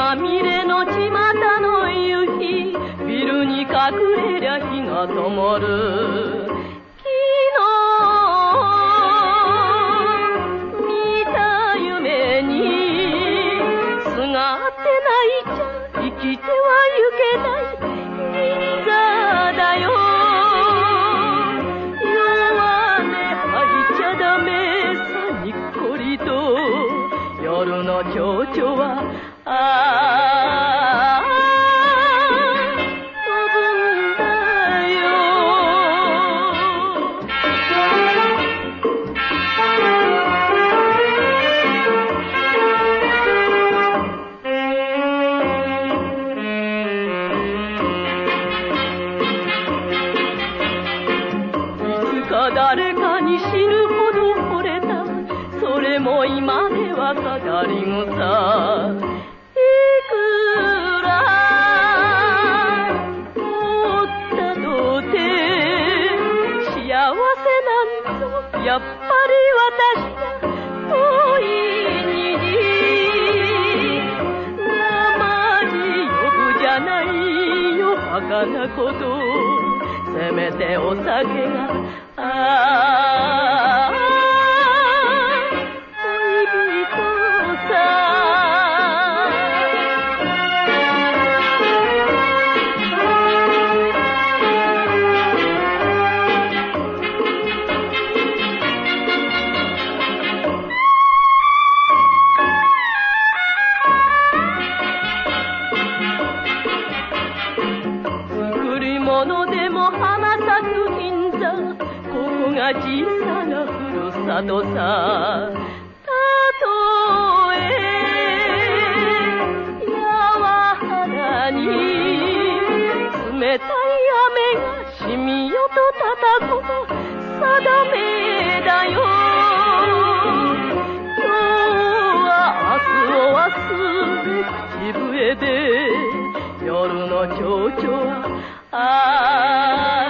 まみれの巷の夕日ビルに隠れりゃ日が灯る。昨日見た夢にすがってないちゃ生きてはゆけない。銀座だよ。弱音吐いちゃダメさにっこりと。夜の蝶々はあ死ぬほど惚れた。それも今では語り草いくら持ったとて幸せなんぞ。やっぱり私が遠いに生地呼ぶじゃないよ。バカなことせめてお酒がああ も花咲く銀座ここが小さなふるさとさ。たとえ柔らに冷たい雨がしみよとたたくと定め多娇啊！